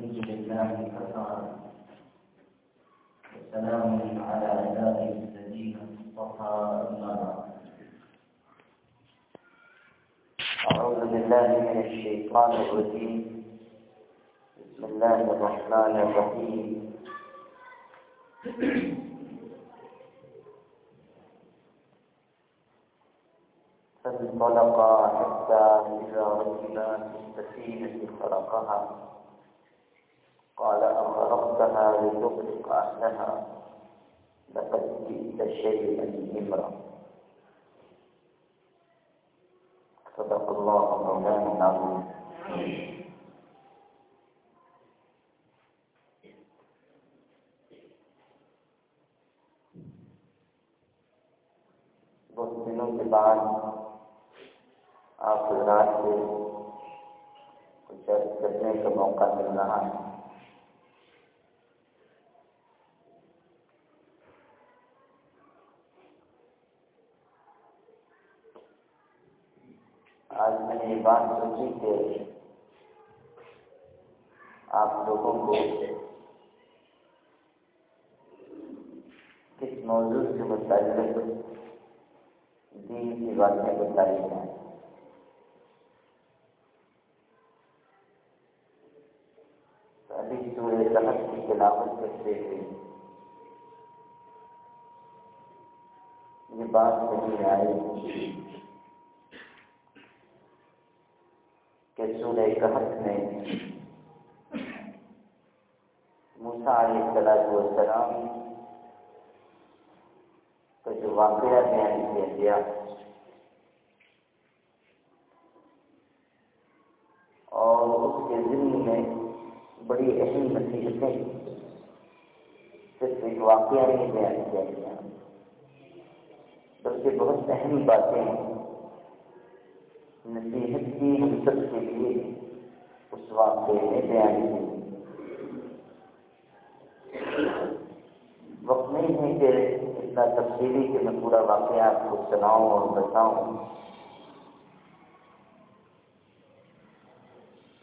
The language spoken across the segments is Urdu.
الحمد لله كفى. وسلام على عباده الذين اصطفى أما بعد. أعوذ بالله من الشيطان الرجيم. بسم الله الرحمن الرحيم. فانطلقا حتى إذا ركبا في السفينة خرقها. قال أخرقتها لتغرق أهلها لقد جئت شيئا إمرا صدق الله مولانا. العظيم بہت دنوں کے بعد آپ حضرات سے کچھ کرنے کا موقع مل رہا ہے آج میں نے یہ بات سوچی کہ آپ لوگوں کو کس موضوع سے متعلق دین کی باتیں بتائی جائیں؟ ابھی سورہ کی تلاوت کرتے ہوئے۔ یہ بات نہیں آئی۔ کہ سورہ کہت میں موسا علیہ السلام والسلام کا جو واقعہ بیان کیا گیا اور اس کے ذمہ میں بڑی اہم نصیحتیں صرف ایک واقعہ نہیں بیان کیا گیا، بلکہ بہت اہم باتیں ہیں نصیحت کی ہم سب کے لیے اس واقعے میں بیان کی وقت نہیں ہے کہ اتنا تفصیلی کہ میں پورا واقعہ آپ کو سناؤں اور بتاؤں۔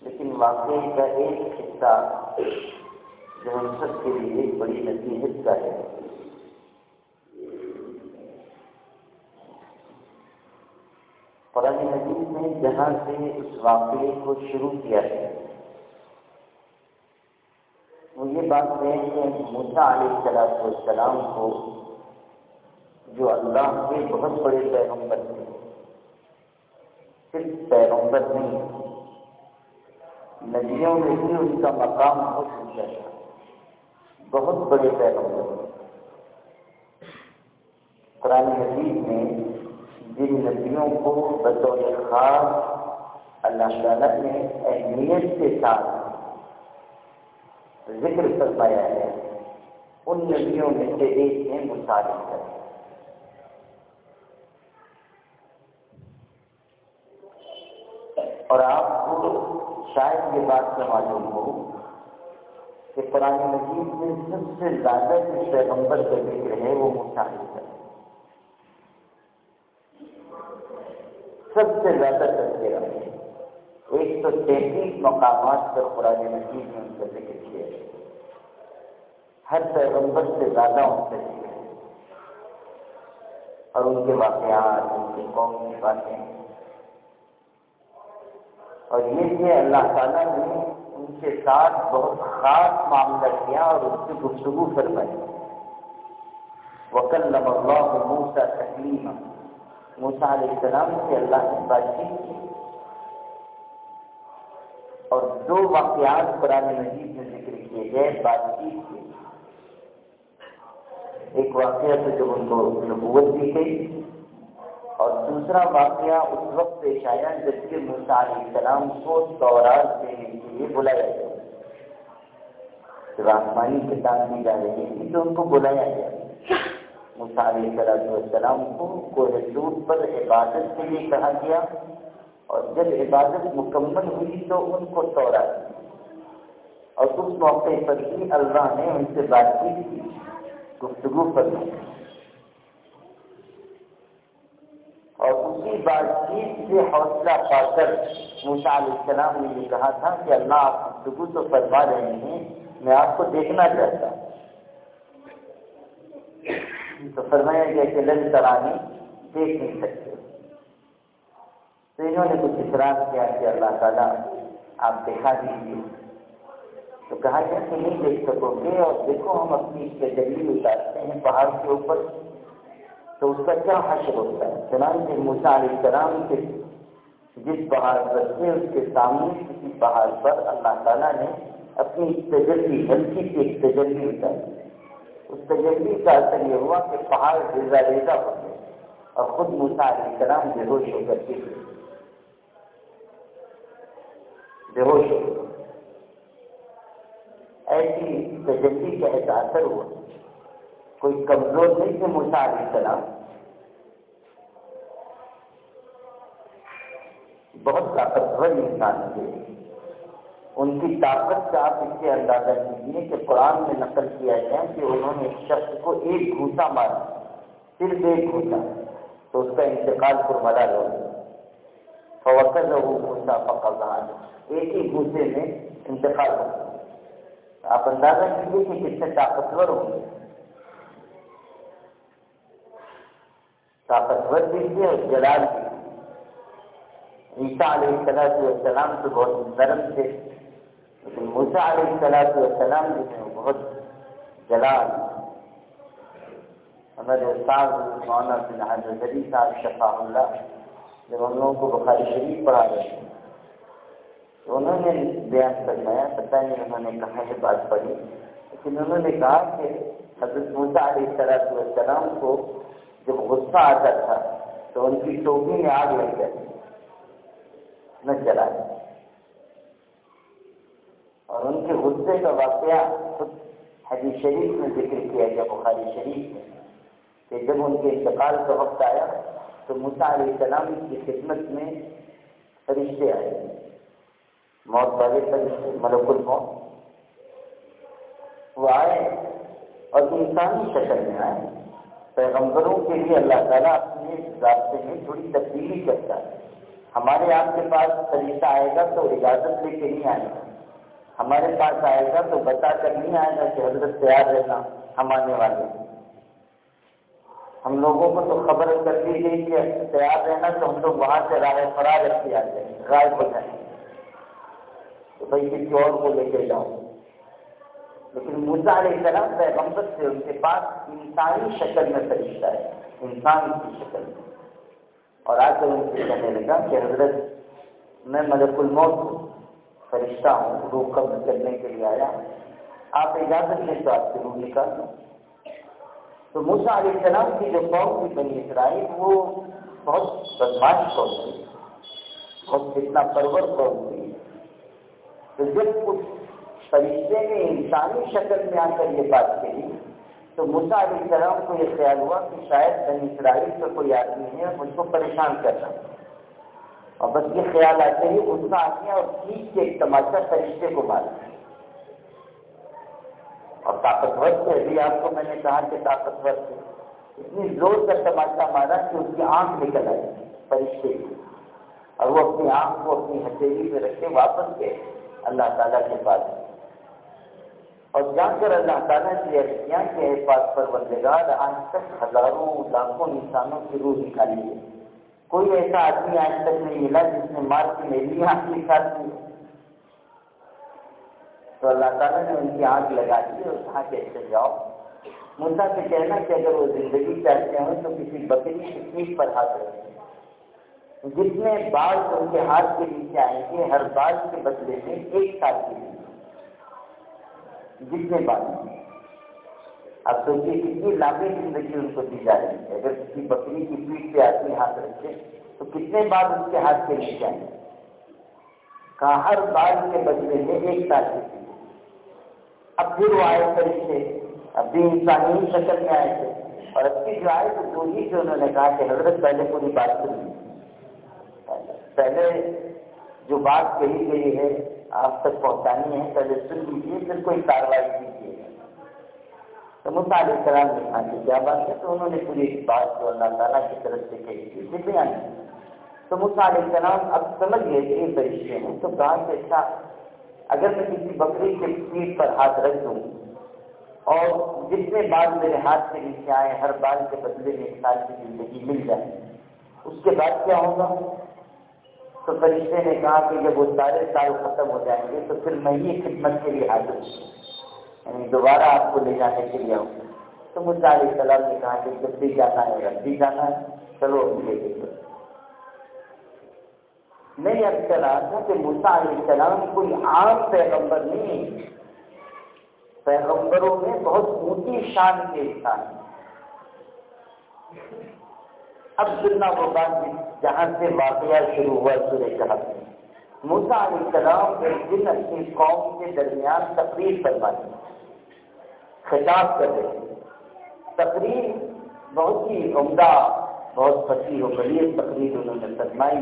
لیکن واقعے کا ایک حصہ جو ہم سب کے لیے بڑی نصیحت کا ہے۔ قرآن مجید نے جہاں سے اس واقعے کو شروع کیا ہے۔ وہ یہ بات ہے کہ موسا علیہ السلام کو جو اللہ کے بہت بڑے پیغمبر تھے، صرف پیغمبر نہیں ندیوں میں بھی ان کا مقام بہت اونچا تھا۔ بہت بڑے پیغمبر۔ قرآن مجید میں جن ندیوں کو بطور خاص اللہ تعالیٰ نے اہمیت کے ساتھ ذکر فرمایا ہے، ان ندیوں میں سے ایک ہے مسالم کر اور آپ کو شاید یہ بات سے معلوم ہو کہ قرآن مجید میں سب سے زیادہ جس پیغمبر کا ذکر ہے وہ مسالم ہے سب سے زیادہ تذکرہ ایک سو تینتیس مقامات پر قرآن مجید میں ان کا ذکر کیا ہے۔ ہر پیغمبر سے زیادہ ان کا ذکر ہے۔ اور ان کے واقعات، ان کے قوم کی باتیں۔ اور یہ کہ اللہ تعالیٰ نے ان کے ساتھ بہت خاص معاملہ کیا اور اس کی گفتگو فرمائی۔ وکل اللہ موسا تکلیم موسا علیہ السلام سے اللہ نے بات چیت کی اور دو واقعات قرآن مجید میں ذکر کیے گئے بات چیت کی ایک واقعہ تو جب ان کو نبوت دی گئی اور دوسرا واقعہ اس وقت پیش آیا جبکہ موسا علیہ السلام کو تورات دینے کے لیے بلایا گیا۔ جب آسمانی کتاب دی جا رہی تھی تو ان کو بلایا گیا۔ موسا علیہ السلام کو کوہ کوہدور پر عبادت کے لیے کہا گیا اور جب عبادت مکمل ہوئی تو ان کو توڑا اور اس موقع پر ہی اللہ نے ان سے بات چیت کی، گفتگو پر۔ اور اسی بات چیت سے حوصلہ پا کر موسا علیہ السلام نے یہ کہا تھا کہ اللہ، آپ گفتگو تو فرما رہے ہیں، میں آپ کو دیکھنا چاہتا ہوں۔ تو فرمایا گیا کہ لن ترانی دیکھ نہیں سکتے۔ تو انہوں نے کچھ اطراف کیا کہ اللہ تعالیٰ آپ دکھا دیجیے تو کہا گیا کہ نہیں دیکھ سکو گے اور دیکھو ہم اپنی تجلی اتارتے ہیں پہاڑ کے اوپر۔ تو اس کا کیا حشر ہوتا ہے؟ چنانچہ موسا علیہ السلام کے جس پہاڑ پر تھے، اس کے سامنے کسی پہاڑ پر اللہ تعالیٰ نے اپنی تجلی، ہلکی کی ایک تجلی اتاری۔ اس تجلی کا اثر یہ ہوا کہ پہاڑ ریزا ریزا ہو گئے اور خود موسا علیہ السلام بے ہوش ہو کر کے بے ہوش ہو ایسی تجلی کا ایسا اثر ہوا۔ کوئی کمزور نہیں تھے موسا علیہ السلام۔ بہت طاقتور انسان تھے۔ ان کی طاقت کا آپ اس سے اندازہ کیجیے کہ قرآن میں نقل کیا گیا کہ انہوں نے شخص کو ایک گھوسا مارا صرف ایک گھوسا تو اس کا انتقال پر ملا لو فوکر وہ گھوسا پکا ایک ہی گھوسے میں انتقال ہو آپ اندازہ کیجیے کہ کتنے طاقتور ہوں گے۔ طاقتور بھی تھے اور جلال بھی۔ عیسیٰ علیہ السلام السلام تو بہت نرم تھے۔ لیکن موسا علیہ السلام السلام جو تھے وہ بہت جلال ہمارے استاد مولانا بن حضرت علی صاحب شفا اللہ، جب ہم لوگوں کو بخاری شریف پڑھا رہے تھے۔ تو انہوں نے بیان فرمایا، پتہ نہیں انہوں نے کہاں سے بات پڑھی، لیکن انہوں نے کہا کہ حضرت موسا علیہ السلام کو جب غصہ آتا تھا تو ان کی ٹوپی میں آگ لگ جاتی، نہ چلا جاتی اور ان کے غصے کا واقعہ خود حدیث شریف میں ذکر کیا گیا، بخاری شریف میں، کہ جب ان کے انتقال کا وقت آیا تو مسا علیہ السلام کی خدمت میں فرشتے آئے۔ موت والے فرشتے، ملک الموت، وہ آئے اور انسانی شکل میں آئے۔ پیغمبروں کے لیے اللہ تعالیٰ اپنے راستے میں تھوڑی تبدیلی کرتا ہے۔ ہمارے آپ کے پاس طریقہ آئے گا تو اجازت لے کے نہیں آئے گا۔ ہمارے پاس آئے گا تو بتا کر نہیں آئے گا کہ حضرت تیار رہنا ہم آنے والے ہم لوگوں کو تو خبر کر دی گئی کہ تیار رہنا تو ہم لوگ وہاں سے رائے فرار رکھتے آتے ہیں رائے ہو جائیں۔ تو بھائی کسی اور کو لے کے جاؤ۔ لیکن موسا علیہ السلام پیغمبر سے ان کے پاس انسانی شکل میں فرشتہ ہے، انسان کی شکل میں۔ اور آج ان سے کہنے لگا کہ حضرت میں ملک الموت ہوں۔ فرشتہ ہوں روح قبض کرنے کے لیے آیا۔ آپ اجازت لیں تو آپ سے روح نکال دوں تو موسا علیہ السلام کی جو قوم کی بنی اسرائیل، وہ بہت بدماش قوم تھی۔ بہت کتنا پرور قوم تھی۔ تو جب کچھ فرشتے نے انسانی شکل میں آ کر یہ بات کہی، تو مسا علیہ السلام کو یہ خیال ہوا کہ شاید بنی اسرائیل کا کوئی آدمی ہے، مجھ کو پریشان کرنا اور بس یہ خیال آتے ہی غصہ آ گیا اور ٹھیک کے ایک تماشا فرشتے کو مارا اور طاقتور سے ابھی آپ کو میں نے کہا کہ طاقتور سے۔ اتنی زور کا تماشا مارا کہ اس کی آنکھ نکل آئی فرشتے کی۔ اور وہ اپنی آنکھ کو اپنی ہتھیلی پہ رکھ کے واپس گئے اللہ تعالیٰ کے پاس۔ اور جان کر اللہ تعالیٰ کی کیا کہ پاس پر بندگار آج تک ہزاروں لاکھوں انسانوں کی روح نکالی ہے۔ کوئی ایسا آدمی آج تک نہیں ملا جس نے مار کی میری آنکھ نکال دی تو اللہ تعالیٰ نے ان کی آنکھ لگا دی اور کہا کہ ایسے جاؤ۔ مسا سے کہنا کہ اگر وہ زندگی چاہتے ہیں تو کسی بکری کی پیٹ پر ہاتھ رکھیں۔ جتنے بال ان کے ہاتھ کے نیچے آئیں گے، ہر بال کے بدلے میں ایک سال کے لیے۔ جتنے بات اب سوچیے کتنی لمبی زندگی ان کو دی جا رہی ہے؟ اگر کسی بکری کی پیٹ پہ آدمی ہاتھ رکھے تو کتنے بار اس کے ہاتھ کے نیچے آئیں کہاں ہر بال کے بدلے میں ایک سال کی اب پھر وہ آئے فرشتے۔ اب بھی انسانی شکل میں آئے تھے۔ اور اب کی جو آئے تو دو سے انہوں نے کہا کہ حضرت پہلے پوری بات سنی پہلے جو بات کہی گئی ہے، آپ تک پہنچانی ہے، پہلے سن لیجیے پھر کوئی کاروائی کیجیے تو علیہ السلام نے کہا کہ کیا بات ہے؟ تو انہوں نے پوری بات کو اللہ تعالیٰ کی طرف سے کہی تھی پھر بیان۔ تو علیہ السلام اب سمجھ گئے کہ یہ فرشتے ہیں۔ تو کہا کہ اچھا اگر میں کسی بکری کے پیٹ پر ہاتھ رکھ دوں اور جتنے بال میرے ہاتھ کے نیچے آئے، ہر بال کے بدلے میں ایک سال کی زندگی مل جائے، اس کے بعد کیا ہوگا؟ تو فرشتے نے کہا کہ جب وہ سارے سال ختم ہو جائیں گے تو پھر میں ہی خدمت کے لیے حاضر ہوں۔ یعنی دوبارہ آپ کو لے جانے کے لیے آؤں۔ تو مجھے علیہ السلام نے کہا کہ جب بھی جانا ہے، رب بھی جانا ہے، چلو لے کے میں یہ اب چلا تھا کہ مسا علیہ السلام کوئی عام پیغمبر نہیں پیغمبروں میں بہت اونچی شان کے انسان اب سننا وہ بات جہاں سے واقعہ شروع ہوا سورہ جہاں موسا علیہ السلام ایک دن اپنی قوم کے درمیان تقریر کروائی خطاب کر رہے ہیں۔ تقریر بہت ہی عمدہ، بہت فصیح و بڑی تقریر انہوں نے فرمائی۔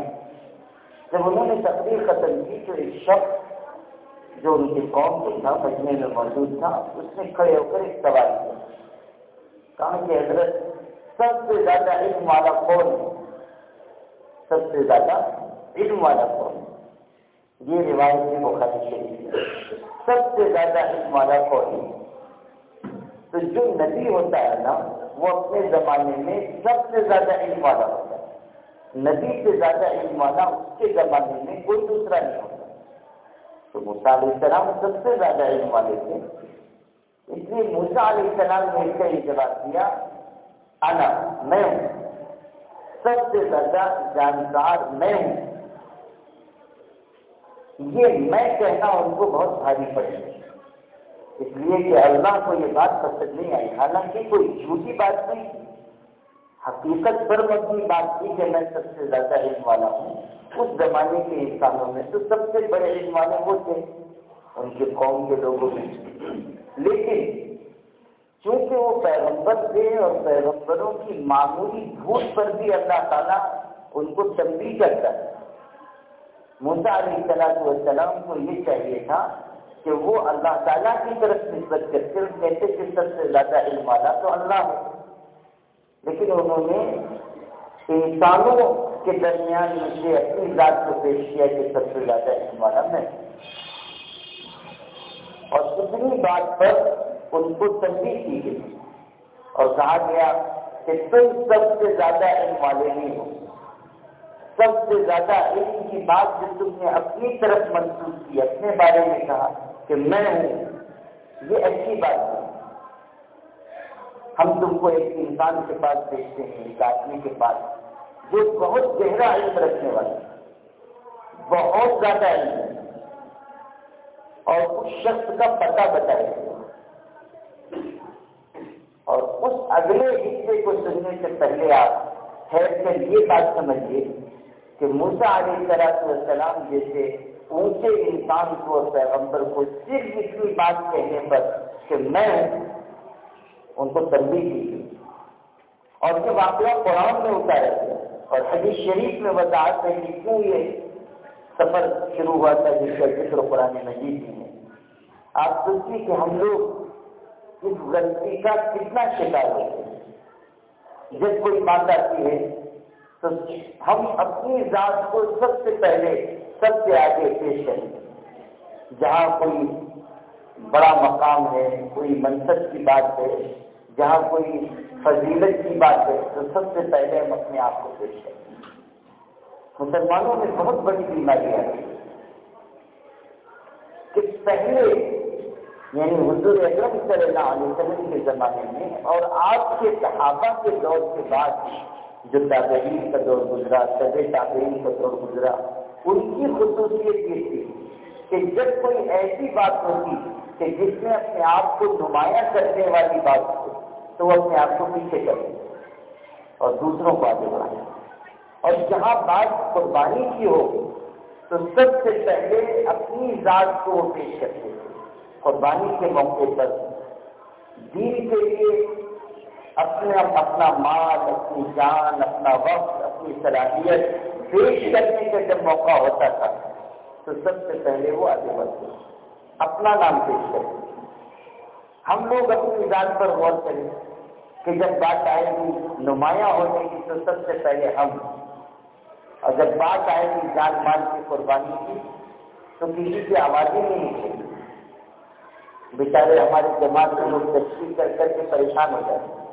جب انہوں نے تقریر ختم کی تو ایک شخص جو ان کی قوم کو تھا مجمے میں موجود تھا، اس نے کھڑے ہو کر ایک سوال کیا۔ کہا کہ حضرت، سب سے زیادہ علم والا کون ہے؟ سب سے زیادہ علم والا کون یہ روایت کی بخاری شریف سب سے زیادہ علم والا کون ہے؟ تو جو نبی ہوتا ہے نا، وہ اپنے زمانے میں سب سے زیادہ علم والا ہوتا ہے۔ نبی سے زیادہ علم والا اس کے زمانے میں کوئی دوسرا نہیں ہوتا۔ تو موسا علیہ السلام سب سے زیادہ علم والے تھے۔ اس لیے موسا علیہ السلام نے اس کا یہ جواب دیا انا، میں ہوں۔ سب سے زیادہ جانکار میں ہوں۔ یہ میں کہنا ان کو بہت بھاری پڑے۔ گا اس لیے کہ اللہ کو یہ بات پسند نہیں آئی۔ حالانکہ کوئی جھوٹی بات نہیں حقیقت پر مبنی بات تھی کہ میں سب سے زیادہ علم والا ہوں۔ اس زمانے کے انسانوں میں تو سب سے بڑے علم والے وہ تھے۔ ان کے قوم کے لوگوں میں۔ لیکن چونکہ وہ پیغمبر تھے اور پیغمبروں کی معمولی جھوٹ پر بھی اللہ تعالیٰ ان کو تبدیل کرتا ہے موسا علیہ السلام کو یہ چاہیے تھا کہ وہ اللہ تعالیٰ کی طرف نسبت کرتے کہتے کہ سب سے زیادہ علم والا تو اللہ ہے۔ لیکن انہوں نے انسانوں کے درمیان مجھے اپنی ذات کو پیش کیا کہ سب سے زیادہ علم والا میں۔ اور اتنی بات پر ان کو تنظیم کی گئی۔ اور کہا گیا کہ تم سب سے زیادہ علم والے نہیں ہو۔ سب سے زیادہ علم کی بات جو تم نے اپنی طرف منسوخ کی، اپنے بارے میں کہا۔ کہ میں ہوں، یہ اچھی بات ہے۔ ہم تم کو ایک انسان کے پاس بھیجتے ہیں، ایک آدمی کے پاس، جو بہت گہرا علم رکھنے والا بہت زیادہ علم۔ ہے اور اس شخص کا پتہ بتائے۔ اور اس اگلے حصے کو سننے سے پہلے آپ ٹھہر کر یہ بات سمجھیے کہ موسا علیہ السلام جیسے اونچے انسان کو پیغمبر کو صرف اتنی بات کہنے پر کہ میں ان کو تنبیہ کی اور یہ واقعہ قرآن میں اتارا گیا اور حدیث شریف میں وضاحت ہے کہ کیوں یہ سفر شروع ہوا تھا جس کا ذکر قرآن مجید میں ہے۔ آپ سوچیے کہ ہم لوگ اس غلطی کا کتنا شکار ہوتے ہیں۔ جب کوئی بات آتی ہے تو ہم اپنی ذات کو سب سے پہلے سب سے آگے پیش کریں جہاں کوئی بڑا مقام ہے، کوئی منصب کی بات ہے، جہاں کوئی فضیلت کی بات ہے، تو سب سے پہلے ہم اپنے آپ کو پیش کریں۔ مسلمانوں میں بہت بڑی بیماری ہے کہ پہلے یعنی حضور اکرم صلی اللہ علیہ وسلم کے زمانے میں اور آپ کے صحابہ کے دور کے بعد، جو تابعین کا دور گزرا سب تابعین کا دور گزرا ان کی خصوصیت یہ تھی کہ جب کوئی ایسی بات ہوتی کہ جس میں اپنے آپ کو نمایاں کرنے والی بات ہو تو وہ اپنے آپ کو پیچھے کرے اور دوسروں کو آگے بڑھائے اور جہاں بات قربانی کی ہو، تو سب سے پہلے اپنی ذات کو وہ پیش کرتے تھے۔ قربانی کے موقع پر دین کے لیے اپنے اپنا مال، اپنی جان، اپنا وقت اپنی صلاحیت پیش کرنے کا جب موقع ہوتا تھا، تو سب سے پہلے وہ آگے بڑھتے اپنا نام پیش کرتے ہم لوگ اپنی ذات پر غور کریں کہ جب بات آئے گی نمایاں ہونے کی، تو سب سے پہلے ہم۔ اور جب بات آئے گی جان مال کی قربانی کی، تو کسی کی آوازیں نہیں نکلے بیچارے ہمارے جماعت کے لوگ تشریح کر کر کے پریشان ہو جاتے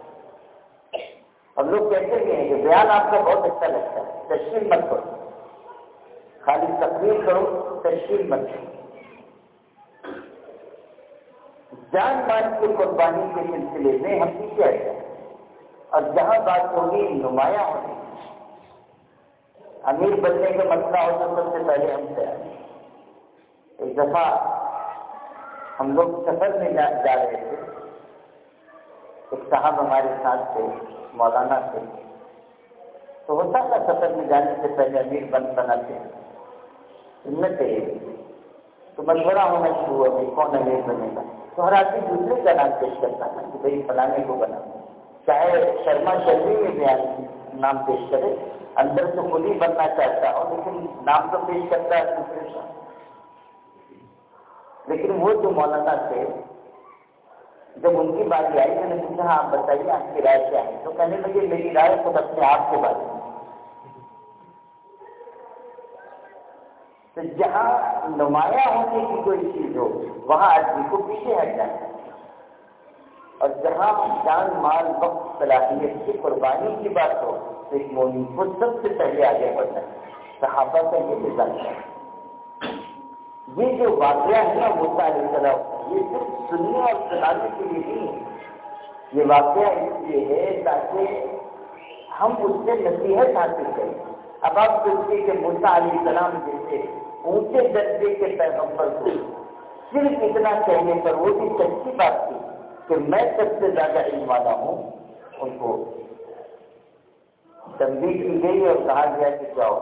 ہم لوگ کہتے بھی ہیں کہ بیان آپ کا بہت اچھا لگتا ہے، تشریح مت کرو۔ خالی تقریر کرو، تشریح مت کرو۔ جان مال کی قربانی کے سلسلے میں ہم پیچھے آئے اور جہاں بات ہوگی، نمایاں ہوگی۔ امیر بننے کا مسئلہ ہو تو سب سے پہلے ہم سے ایک دفعہ ہم لوگ سفر میں جا رہے تھے۔ ایک صاحب ہمارے ساتھ تھے۔ مولانا تھے تو ہوتا تھا سفر میں جانے سے پہلے امیر بن بناتے سننا چاہیے تو مشورہ ہونا شروع ہو گئی کون امیر بنے گا؟ تو ہر آدمی دوسرے کا نام پیش کرتا ہے کہ بھائی فلانے کو بنا۔ چاہے شرما شرمی میں بھی نام پیش کرے، اندر تو خود ہی بننا چاہتا ہو، لیکن نام تو پیش کرتا ہے دوسرے کا۔ لیکن وہ جو مولانا تھے جب ان کی باری آئی، میں نے پوچھا ہاں، آپ بتائیے، آپ کی رائے کیا ہے؟ تو کہنے لگے، میری رائے خود اپنے آپ کے بارے میں تو جہاں نمایاں ہونے کی کوئی چیز ہو، وہاں آدمی کو پیچھے ہٹ جانا اور جہاں جان، مال، وقت، صلاحیت کی قربانی کی بات ہو، تو ایک مومن کو سب سے پہلے آگے بڑھنا ہے۔ صحابہ کا یہ مزاج ہے۔ یہ جو واقعہ ہے نا موسا علیہ السلام یہ صرف سننے اور سنانے کے لیے نہیں ہے۔ یہ واقعہ اس لیے ہے تاکہ ہم اس سے نصیحت حاصل کریں۔ اب آپ سوچیے کہ موسا علیہ السلام جیسے اونچے درجے کے پیغمبر کو صرف اتنا کہنے پر وہ بھی سچی بات تھی کہ میں سب سے زیادہ علم والا ہوں، ان کو تنبیہ کی گئی اور کہا گیا کہ جاؤ،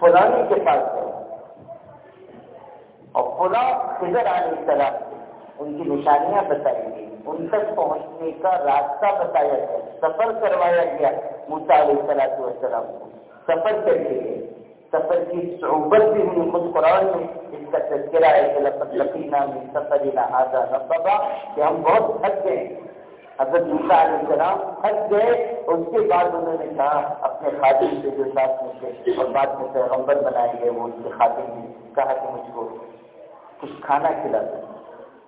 فلانی کے پاس جاؤ۔ اور فلاں خضر آنے طرح ان کی نشانیاں بتائی گئی۔ ان تک پہنچنے کا راستہ بتایا گیا۔ سفر کروایا گیا موسا علیہ السلام کو۔ سفر کر کے گئے۔ سفر کی صعوبت بھی ہوئی۔ خود قرآن میں اس کا تذکرہ ہے کہ لقد لقینا من سفرنا هذا نصبا کہ ہم بہت تھک گئے۔ حضرت موسیٰ علیہ السلام تھک گئے۔ اس کے بعد انہوں نے کہا، اپنے خادم سے جو ساتھ میں تھے اور بعد میں پیغمبر بنائے گئے، وہ ان کے خادم نے کہا کہ مجھ کو کچھ کھانا کھلا دیں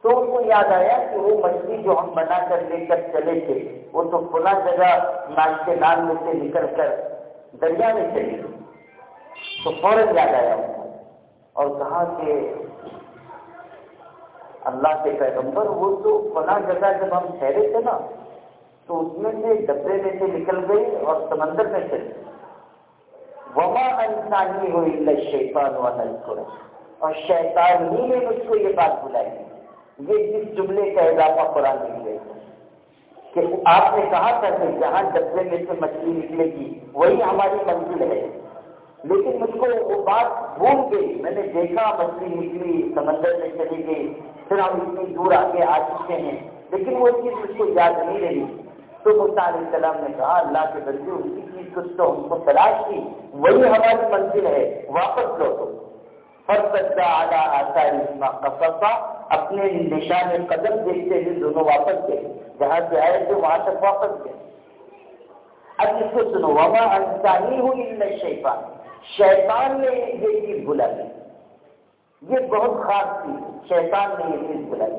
تو ان کو یاد آیا کہ وہ مچھلی جو ہم بنا کر لے کر چلے تھے، وہ تو کھلا جگہ ناشتے نان میں سے نکل کر دریا میں چلی تو فوراً یاد آیا۔ اور کہا کہ اللہ کے پیغمبر، وہ تو فلاں جگہ جب ہم ٹھہرے تھے نا، تو اس میں سے ڈبے میں سے نکل گئی اور سمندر میں چلی وما انسانی ہوئی شیطان و نل اور شیطان ہی نے مجھ کو یہ بات بلائی یہ جس جملے کا اضافہ قرآن مل کہ آپ نے کہا تھا کہ جہاں ڈبے میں سے مچھلی نکلے گی، وہی ہماری منزل ہے۔ لیکن مجھ کو وہ بات بھول گئی۔ میں نے دیکھا مچھلی نکلی، سمندر میں چلی گئی۔ پھر ہم اتنی دور آگے آ چکے ہیں۔ لیکن وہ چیز مجھ کو یاد نہیں رہی۔ تو مصع علیہ السلام نے کہا، اللہ کے بندے، اسی چیز کچھ تو ہم کو تلاش کی۔ وہی ہماری منزل ہے۔ واپس لوٹو۔ ہر سچا آدھا آتا ہے اپنے نشان قدم دیکھتے ہوئے دونوں واپس گئے۔ جہاں سے آئے تھے وہاں تک واپس گئے۔ اب اس کو سنو، وما انسانی ہوئی شیفان شیطان نے یہ چیز بلائی یہ بہت خاص چیز شیطان نے یہ چیز بلائی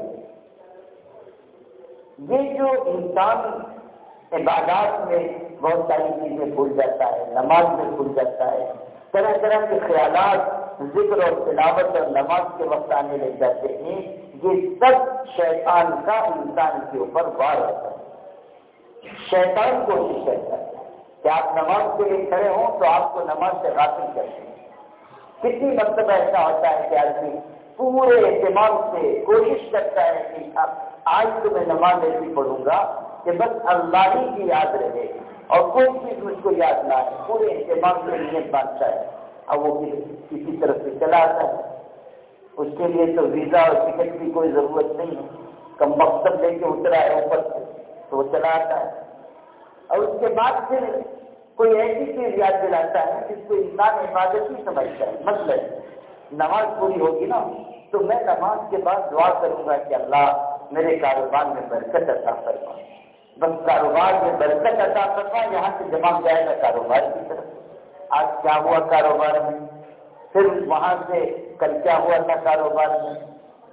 یہ جو انسان عبادات میں بہت ساری چیزیں بھول جاتا ہے، نماز میں بھول جاتا ہے، طرح طرح کے خیالات ذکر اور تلاوت اور نماز کے وقت آنے لگ جاتے ہیں، یہ سب شیطان کا انسان کے اوپر وار ہوتا ہے۔ شیطان کوشش کرتا ہے۔ کہ آپ نماز کے لیے کھڑے ہوں تو آپ کو نماز سے غافل کرتے ہیں۔ کتنی مرتبہ مطلب ایسا ہوتا ہے کہ آدمی پورے اہتمام سے کوشش کرتا ہے کہ آج تو میں نماز ایسی پڑھوں گا کہ بس اللہ ہی کی یاد رہے اور کوئی چیز مجھ کو یاد نہ آئے۔ پورے اہتمام سے نیت باندھتا ہے۔ اب وہ کسی طرف سے چلا آتا ہے۔ اس کے لیے تو ویزا اور ٹکٹ کی کوئی ضرورت نہیں ہے۔ کم مقصد لے کے اترا ہے اوپر سے، تو وہ چلا آتا ہے۔ اور اس کے بعد پھر کوئی ایسی چیز یاد دلاتا ہے جس کو انسان حفاظت ہی سمجھتا ہے۔ مطلب نماز پوری ہوگی نا، تو میں نماز کے بعد دعا کروں گا کہ اللہ میرے کاروبار میں برکت عطا فرما۔ بس کاروبار میں برکت عطا فرما، یہاں سے جمع جائے گا کاروبار کی طرف۔ آج کیا ہوا کاروبار میں؟ پھر وہاں سے کل کیا ہوا تھا کاروبار میں؟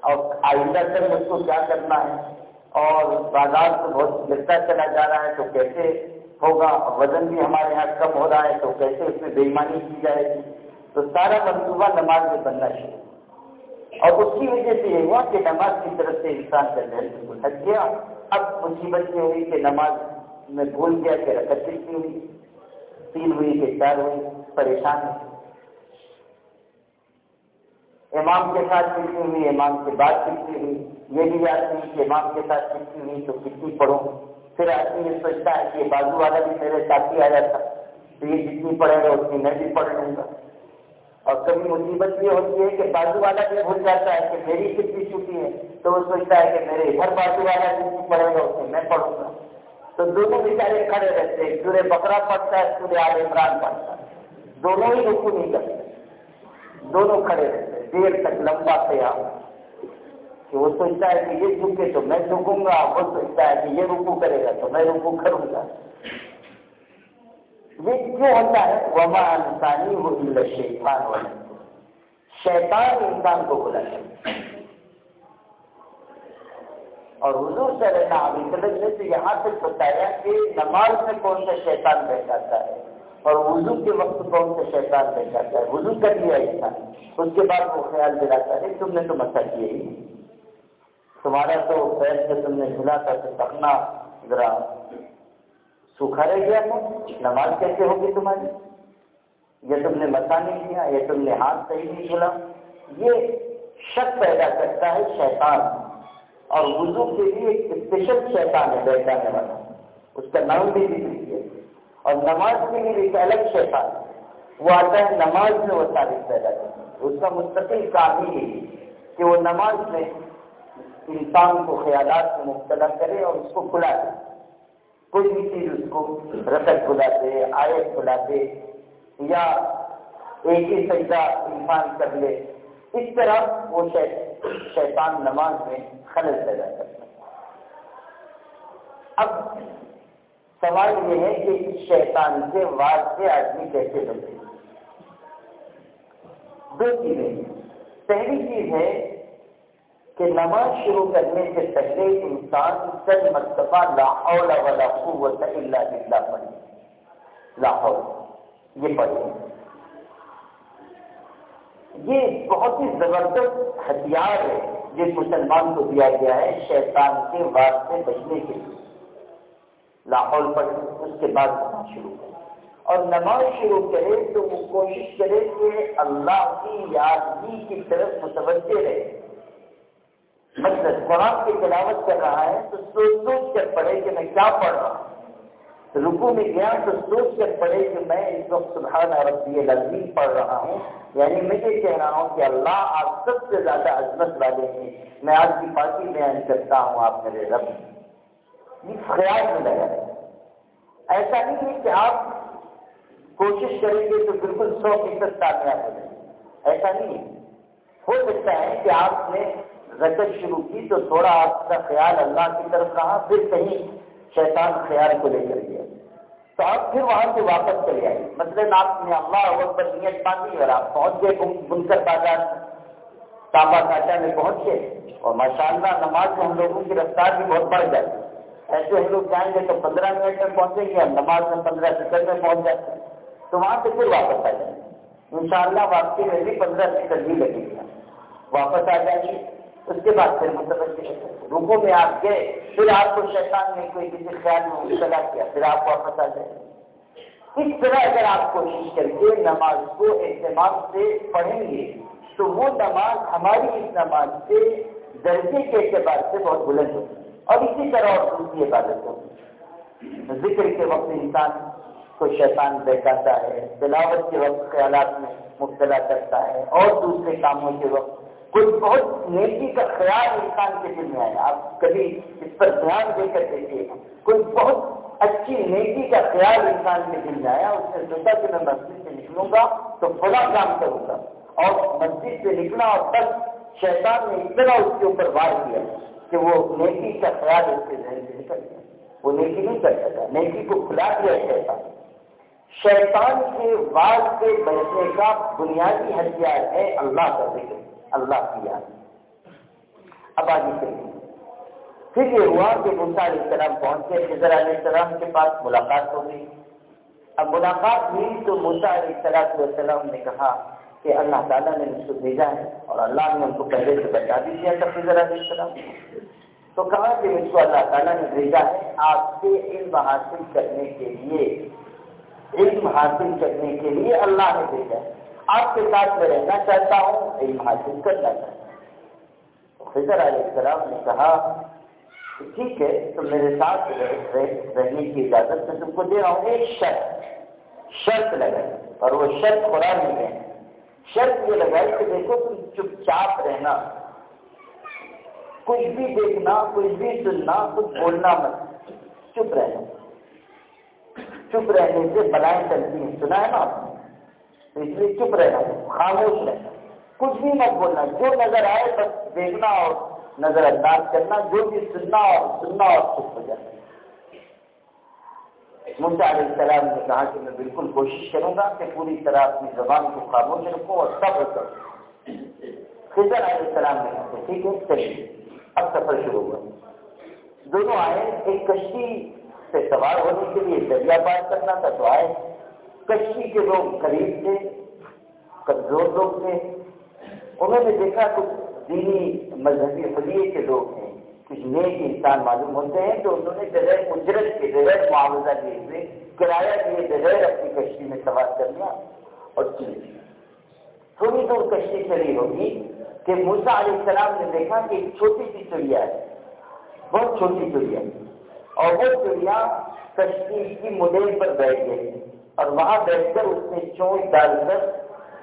اور آئندہ تک مجھ کو کیا کرنا ہے؟ اور بازار تو بہت گرتا چلا جا رہا ہے، تو کیسے ہوگا؟ وزن بھی ہمارے یہاں کم ہو رہا ہے، تو کیسے اس میں بےمانی کی جائے گی؟ تو سارا منصوبہ نماز میں بننا شروع اور اس کی وجہ سے یہ ہوا کہ نماز کی طرف سے انسان کا ذہن بالکل ہٹ گیا۔ اب مصیبت یہ ہوئی کہ نماز میں بھول گیا کہ رکت کتنی ہوئی۔ تین ہوئی کہ چار ہوئی، پریشان امام کے ساتھ کتنی ہوئی، امام کے بعد کتنی ہوئی؟ یہ بھی یاد نہیں کہ امام کے ساتھ کتنی ہوئی تو کتنی پڑھو پھر آدمی یہ سوچتا ہے کہ یہ بازو والا بھی میرے ساتھ ہی آیا تھا۔ تو یہ جتنی پڑھے گا اتنی میں بھی پڑھ لوں گا۔ اور کبھی مصیبت یہ ہوتی ہے کہ بازو والا بھی بھول جاتا ہے کہ میری کتنی چھٹی ہے۔ تو وہ سوچتا ہے کہ میرے ادھر بازو والا جتنی پڑھے گا اسے میں پڑھوں گا۔ تو دونوں بیچارے کھڑے رہتے ہیں۔ سورے بکرا پڑتا ہے سورے آل عمران پڑتا ہے۔ دونوں ہی رکو نہیں کرتے۔ دونوں کھڑے رہتے ہیں۔ دیر تک لمبا قیام۔ کہ وہ سوچتا ہے کہ یہ جھکے تو میں جھکوں گا، وہ سوچتا ہے کہ یہ رکو کرے گا تو میں رکو کروں گا۔ یہ کیوں ہوتا ہے؟ وما انسانی وہ شیطان والا شیطان انسان کو بلا اور حضور صلی اللہ علیہ وسلم نے تو یہاں تک بتایا کہ نماز میں کون سا شیطان بیٹھاتا ہے اور وضو کے وقت کون سا شیطان بیٹھاتا ہے؟ وضو کر لیا انسان اس کے بعد وہ خیال دلاتا ہے تم نے تو مسا کیا ہی۔ تمہارا تو پیر سے تم نے دھلا تھا تو تکنا ذرا سوکھا رہ گیا تھا۔ نماز کیسے ہوگی تمہاری؟ یا تم نے مسا نہیں کیا یا تم نے ہاتھ صحیح نہیں کھلا؟ یہ شک پیدا کرتا ہے شیطان۔ اور وضو کے لیے ایک اسپیشل شیطان ہے بیٹھانے والا اس کا نام بھی ہے۔ اور نماز کے لیے ایک الگ شیطان وہ آتا ہے نماز میں وہ تعریف پیدا کرتا ہے۔ اس کا مستقل کام ہی ہے کہ وہ نماز میں انسان کو خیالات میں مبتلا کرے اور اس کو کھلا دے کوئی بھی چیز اس کو رسد کھلا دے آیت کھلا دے یا ایک ہی سجدہ انسان کر لے۔ اس طرح وہ شیطان شیطان نماز میں خلل پیدا کرتا اب سوال یہ ہے کہ شیطان کے وار سے آدمی کیسے بچے دو چیزیں پہلی چیز ہے کہ نماز شروع کرنے سے پہلے انسان چند مرتبہ لاہور والا قوت اللہ بلّہ پڑھے۔ لاہور یہ پڑھے۔ یہ بہت ہی زبردست ہتھیار ہے جس مسلمان کو دیا گیا ہے شیطان کے واد سے بچنے کے لیے۔ لاہور پڑھے اس کے بعد نماز شروع کرے اور نماز شروع کرے تو وہ کوشش کرے کہ اللہ کی یادگی کی طرف متوجہ رہے۔ مطلب قرآن کی تلاوت کر رہا ہے تو سوچ سوچ کر پڑھے کہ میں کیا پڑھ رہا ہوں۔ رکو میں گیا تو سوچ کر پڑھے کہ میں اس وقت سبحان ربی العظیم پڑھ رہا ہوں۔ یعنی میں یہ کہہ رہا ہوں کہ اللہ آپ سب سے زیادہ عظمت والے ہیں۔ میں آپ کی پارٹی بیان کرتا ہوں آپ میرے رب۔ یہ خیال میں لگا ہے ایسا نہیں ہے کہ آپ کوشش کریں گے تو بالکل سو فیصد کامیاب ہو جائیں۔ ایسا نہیں ہے۔ ہو سکتا ہے کہ آپ نے رکت شروع کی تو تھوڑا آپ کا خیال اللہ کی طرف رہا، پھر کہیں شیطان خیال کو لے کر گیا۔ تو آپ پھر وہاں سے واپس چلے آئے۔ مثلاً آپ نے اللہ وقت پر نیت باندھی اور آپ پہنچ گئے بنکر بازار تانبا کاٹا میں پہنچ گئے۔ اور ماشاء اللہ نماز میں ہم لوگوں کی رفتار بھی بہت بڑھ جاتی ہے۔ ایسے ہم لوگ جائیں گے تو پندرہ منٹ میں پہنچیں گے اور نماز میں پندرہ سیکنڈ میں پہنچ جاتے ہیں۔ تو وہاں سے پھر واپس آ جائیں۔ گے ان شاء اللہ واپسی میں بھی پندرہ سیکنڈ بھی لگے گا واپس آ جائیں گے۔ اس کے بعد پھر مطلب متوجہ روکو میں آپ گئے، پھر آپ کو شیطان نے کوئی کسی خیال میں مبتلا کیا، پھر آپ واپس آ جائیں اس طرح اگر آپ کوشش کر کے نماز کو اہتمام سے پڑھیں گے، تو وہ نماز ہماری اس نماز سے درجے کے اعتبار سے بہت بلند ہوتی ہے۔ اور اسی طرح اور دوسری عبادت ہوتی ذکر کے وقت انسان کو شیطان بہتاتا ہے، تلاوت کے وقت خیالات میں مبتلا کرتا ہے اور دوسرے کاموں کے وقت کوئی بہت نیکی کا خیال انسان کے دل میں آیا۔ آپ کبھی اس پر دھیان دے کر دیکھیے۔ کوئی بہت اچھی نیکی کا خیال انسان کے دل میں آیا، اس نے سوچا کہ میں مسجد سے نکلوں گا تو بڑا کام کروں گا۔ اور مسجد سے نکلا اور بس شیطان نے اتنا اس کے اوپر وار کیا کہ وہ نیکی کا خیال اس کے ذہن سے نکل گیا۔ وہ نیکی نہیں کر سکا، نیکی کو کھلا دیا شیطان۔ شیطان کے وار سے بچنے کا بنیادی ہتھیار ہے اللہ کا ذکر۔ اللہ کی یاد۔ اب آگے چلیے پھر یہ ہوا کہ موسا علیہ السلام پہنچے خضر علیہ السلام کے پاس ملاقات ہو گئی۔ اب ملاقات ہوئی تو موسا علیہ السلام نے کہا کہ اللہ تعالیٰ نے اس کو بھیجا ہے اور اللہ نے ان کو پہلے سے بچا بھی دیا تھا خضر علیہ السلام۔ تو کہا کہ اس کو اللہ تعالیٰ نے بھیجا ہے آپ سے علم حاصل کرنے کے لیے۔ علم حاصل کرنے کے لیے اللہ نے بھیجا ہے۔ آپ کے ساتھ میں رہنا چاہتا ہوں علم حاصل کرنا چاہتا ہوں۔ خضر علیہ السلام نے کہا کہ ٹھیک ہے تو میرے ساتھ رہنے کی اجازت میں تم کو دے رہا ہوں۔ ایک شرط شرط لگائی، اور وہ شرط قرآن میں ہے۔ شرط یہ لگائی کہ دیکھو، تم چپ چاپ رہنا۔ کچھ بھی دیکھنا، کچھ بھی سننا، کچھ بولنا مت۔ چپ رہنا۔ چپ رہنے سے بلائیں چلتی ہیں سنا ہے نا آپ؟ نے اس لیے چپ رہنا خاموش رہنا کچھ بھی مت بولنا، جو نظر آئے بس دیکھنا اور نظر انداز کرنا، جو بھی سننا اور سننا اور چپ ہو جانا۔ علیہ السلام نے کہا کہ میں بالکل کوشش کروں گا کہ پوری طرح اپنی زبان کو خاموش رکھوں اور سب کروں۔ خضر علیہ السلام نے کہا ٹھیک ہے، چلیے۔ اب سفر شروع ہوا۔ دونوں آئے، ایک کشتی سے سوار ہونے کے لیے دریا پار کرنا تھا، تو آئے۔ کشتی کے لوگ قریب تھے، کمزور لوگ تھے۔ انہوں نے دیکھا کچھ دینی مذہبی خلیے کے لوگ ہیں، کچھ نیک انسان معلوم ہوتے ہیں، تو انہوں نے بغیر اجرت کے، بغیر معاوضہ دیے ہوئے کرایہ دیے، بغیر اپنی کشتی میں سوار کر لیا اور چلی تھوڑی دور کشتی چلی ہوگی کہ موسا علیہ السلام نے دیکھا کہ ایک چھوٹی سی چڑیا ہے، بہت چھوٹی چڑیا اور وہ چڑیا کشتی کی مڈیل پر بیٹھ گئی۔ اور وہاں بیٹھ کر اس نے چونچ ڈال کر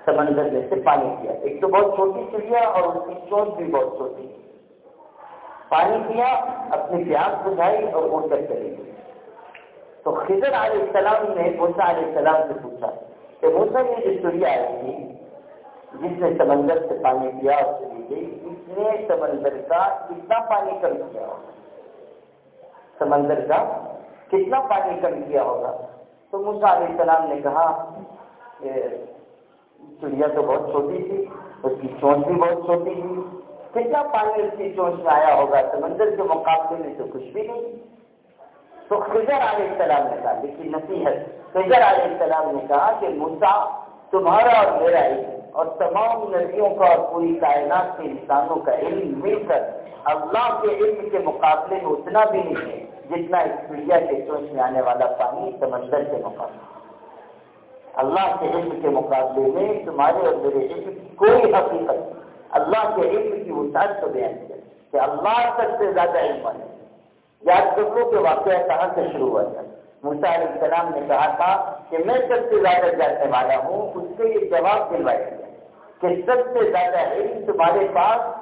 سمندر میں سے پانی کیا ایک تو بہت چھوٹی چڑیا اور اس کی چونچ بھی بہت چھوٹی۔ پانی پیا، اپنی پیاس بجھائی اور اڑ کر چلے گئی۔ تو خضر علیہ السلام نے موسا علیہ السلام سے پوچھا کہ موسا یہ جو چڑیا آئی تھی، جس نے سمندر سے پانی پیا اور چلی گئی، اس نے سمندر کا کتنا پانی کم کیا ہوگا؟ سمندر کا کتنا پانی کم کیا ہوگا؟ تو موسا علیہ السلام نے کہا کہ چڑیا تو بہت چھوٹی تھی، اس کی چونچ بھی بہت چھوٹی تھی۔ کتنا پانی اس کی چونچ میں آیا ہوگا؟ سمندر کے مقابلے میں تو کچھ بھی نہیں۔ تو خضر علیہ السلام نے کہا لیکن نصیحت، خضر علیہ السلام نے کہا کہ موسا تمہارا اور میرا علم اور تمام ندیوں کا اور پوری کائنات کے انسانوں کا علم مل کر اللہ کے علم کے مقابلے میں اتنا بھی نہیں ہے جتنا اس چڑیا کے چونچ میں آنے والا پانی سمندر کے مقابلے اللہ کے علم کے مقابلے میں تمہارے اور میرے علم کی کوئی حقیقت نہیں۔ اللہ کے علم کی وسعت کو بیان کیا۔ کہ اللہ سب سے زیادہ علم ہے۔ یاد کرو کہ واقعہ کہاں سے شروع ہوا تھا؟ موسا علیہ السلام نے کہا تھا کہ میں سب سے زیادہ جاننے والا ہوں، اس سے یہ جواب دلوایا گیا کہ سب سے زیادہ علم تمہارے پاس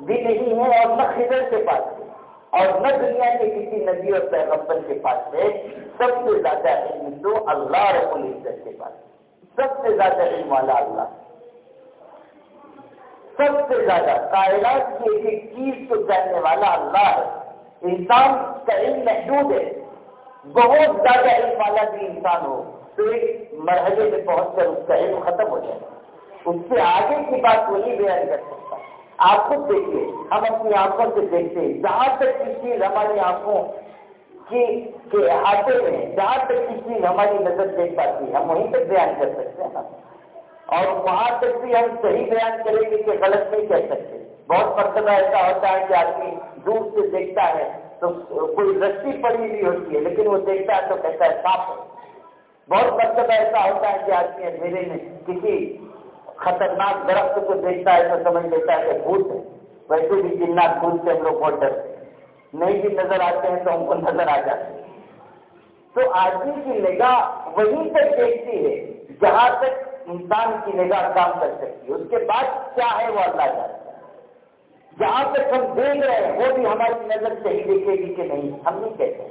بھی نہیں ہے اور نہ خضر کے پاس ہے اور نہ دنیا کے کسی ندی اور پیغمبر کے پاس ہے۔ سب سے زیادہ علم تو اللہ رب العزت کے پاس سب سے زیادہ علم والا اللہ۔ سب سے زیادہ کائنات کی ایک ایک چیز کو جاننے والا اللہ ہے۔ انسان کا علم محدود ہے۔ بہت زیادہ علم والا بھی انسان ہو تو ایک مرحلے میں پہنچ کر اس کا علم ختم ہو جائے۔ اس سے آگے کی بات وہی بیان کر سکتا آپ خود دیکھیے، ہم اپنی آنکھوں سے دیکھتے ہیں۔ جہاں تک کی چیز ہماری آنکھوں کی کے ہاتھے میں جہاں تک کی چیز ہماری نظر دیکھ پاتی ہے، ہم وہیں تک بیان کر سکتے ہیں۔ اور وہاں تک بھی ہم صحیح بیان کریں گے کہ غلط نہیں کہہ سکتے۔ بہت مرتبہ ایسا ہوتا ہے کہ آدمی دور سے دیکھتا ہے تو کوئی رسی پڑی ہوئی ہوتی ہے، لیکن وہ دیکھتا ہے تو کہتا ہے صاف ہے۔ بہت مرتبہ ایسا ہوتا ہے کہ آدمی اندھیرے میں کسی خطرناک درخت کو دیکھتا ہے تو سمجھ لیتا ہے کہ بھوت ہے۔ ویسے بھی جنات بھوت سے ہم لوگ بہت ڈرتے نہیں بھی نظر آتے ہیں تو ہم کو نظر آ جاتے ہیں۔ تو آدمی کی نگاہ وہیں تک دیکھتی ہے، جہاں تک انسان کی نگاہ کام کر سکتی ہے۔ اس کے بعد کیا ہے وہ اللہ جانتا ہے۔ جہاں تک ہم دیکھ رہے ہیں، وہ بھی ہماری نظر صحیح دیکھے گی کہ نہیں، ہم نہیں کہتے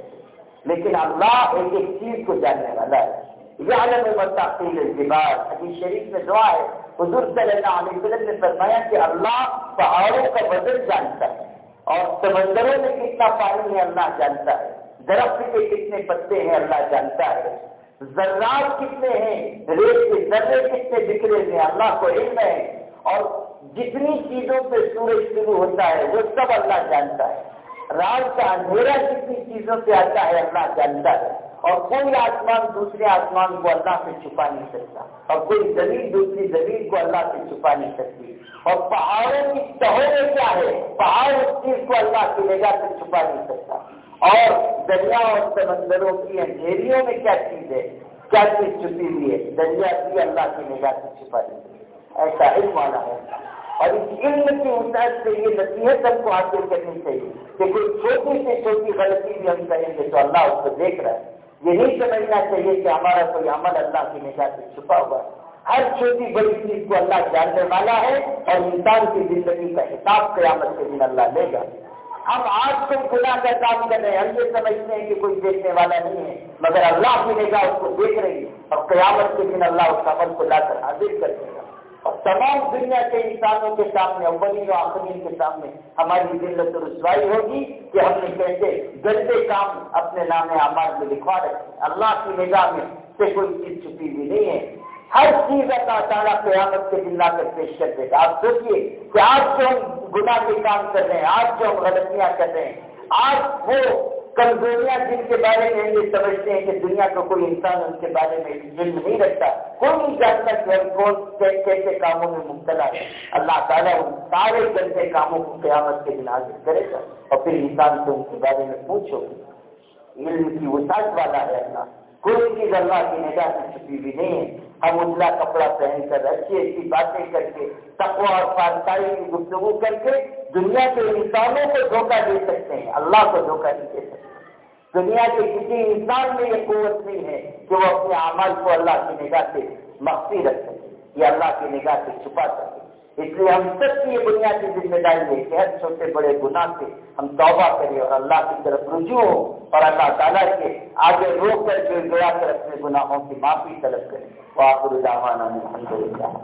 لیکن اللہ ایک ایک چیز کو جاننے والا ہے۔ یہ عالم بتاخیل کے بعد ابھی شریف میں دعا ہے حضور صلی اللہ علیہ وسلم نے فرمایا کہ اللہ پہاڑوں کا وزن جانتا ہے اور سمندروں میں کتنا پانی ہے اللہ جانتا ہے، درخت کے کتنے پتے ہیں اللہ جانتا ہے، ذرات کتنے ہیں، ریت کے ذرے کتنے بکھرے ہیں اللہ کو علم ہے اور جتنی چیزوں پہ سورج شروع ہوتا ہے وہ سب اللہ جانتا ہے۔ رات کا اندھیرا جتنی چیزوں پہ آتا ہے اللہ جانتا ہے۔ اور کوئی آسمان دوسرے آسمان کو اللہ سے چھپا نہیں سکتا اور کوئی زمین دوسری زمین کو اللہ سے چھپا نہیں سکتی اور پہاڑوں کی تہوں میں کیا ہے پہاڑ اس چیز کو اللہ کی نگاہ سے چھپا نہیں سکتا۔ اور دریا اور سمندروں کی اندھیریوں میں کیا چیز ہے؟ کیا چیز چھپی ہوئی ہے؟ دریا بھی اللہ کی نگاہ سے چھپا نہیں ایسا علم والا ہے۔ اور اس علم کی وسعت سے یہ نصیحت ہم کو حاصل کرنی چاہیے کہ کوئی چھوٹی سے چھوٹی غلطی بھی ہم کریں گے تو اللہ اس کو دیکھ رہا ہے۔ یہ نہیں سمجھنا چاہیے کہ ہمارا کوئی عمل اللہ کی نگاہ سے چھپا ہوا ہے۔ ہر چھوٹی بڑی چیز کو اللہ جاننے والا ہے اور انسان کی زندگی کا حساب قیامت کے دن اللہ لے گا۔ ہم آج کوئی گناہ کا کام کر رہے ہیں، ہم یہ سمجھتے ہیں کہ کوئی دیکھنے والا نہیں ہے، مگر اللہ کی نگاہ اس کو دیکھ رہی ہے اور قیامت کے دن اللہ اس عمل کو لا کر حاضر کر دے گا۔ اور تمام دنیا کے انسانوں کے سامنے، اولین و آخرین کے سامنے ہماری ذلت و رسوائی ہوگی کہ ہم نے کیسے گندے کام اپنے نام اعمال میں لکھوا رکھے اللہ کی نگاہ میں سے کوئی چیز چھپی ہوئی نہیں ہے۔ ہر چیز کا تعالیٰ قیامت کے دن لا کر پیش کر دے گا۔ آپ سوچیے کہ آج جو ہم گناہ کے کام کر رہے ہیں، آج جو ہم غلطیاں کر رہے ہیں، آج وہ کمزوریاں جن کے بارے میں یہ سمجھتے ہیں کہ دنیا کا کوئی انسان ان کے بارے میں علم نہیں رکھتا، کوئی نہیں جانتا کہ ہم کون کیسے کاموں میں مبتلا ہے اللہ تعالیٰ ان سارے گندے کاموں کو قیامت کے دن حاضر کرے گا۔ اور پھر انسان سے ان کے بارے میں پوچھو۔ علم کی وسعت والا ہے اللہ۔ کوئی چیز اللہ کی نگاہ سے چھپی بھی نہیں ہے۔ ہم اتنا کپڑا پہن کر اچھی اچھی باتیں کر کے تقوا اور پانسائی کی گفتگو کر کے دنیا کے انسانوں کو دھوکہ دے سکتے ہیں، اللہ کو دھوکہ نہیں دے سکتے۔ دنیا کے کسی انسان میں یہ قوت نہیں ہے کہ وہ اپنے اعمال کو اللہ کی نگاہ سے مخفی رکھ سکے، یا اللہ کی نگاہ سے چھپا سکے۔ اس لیے ہم سب کی یہ بنیادی ذمہ داری ہے کہ ہر چھوٹے بڑے گناہ سے ہم توبہ کریں اور اللہ کی طرف رجوع ہو اور اللہ تعالیٰ کے آگے روک کر کے گیا کر اپنے گناہوں کی معافی طلب کریں۔ وہ الحمد للہ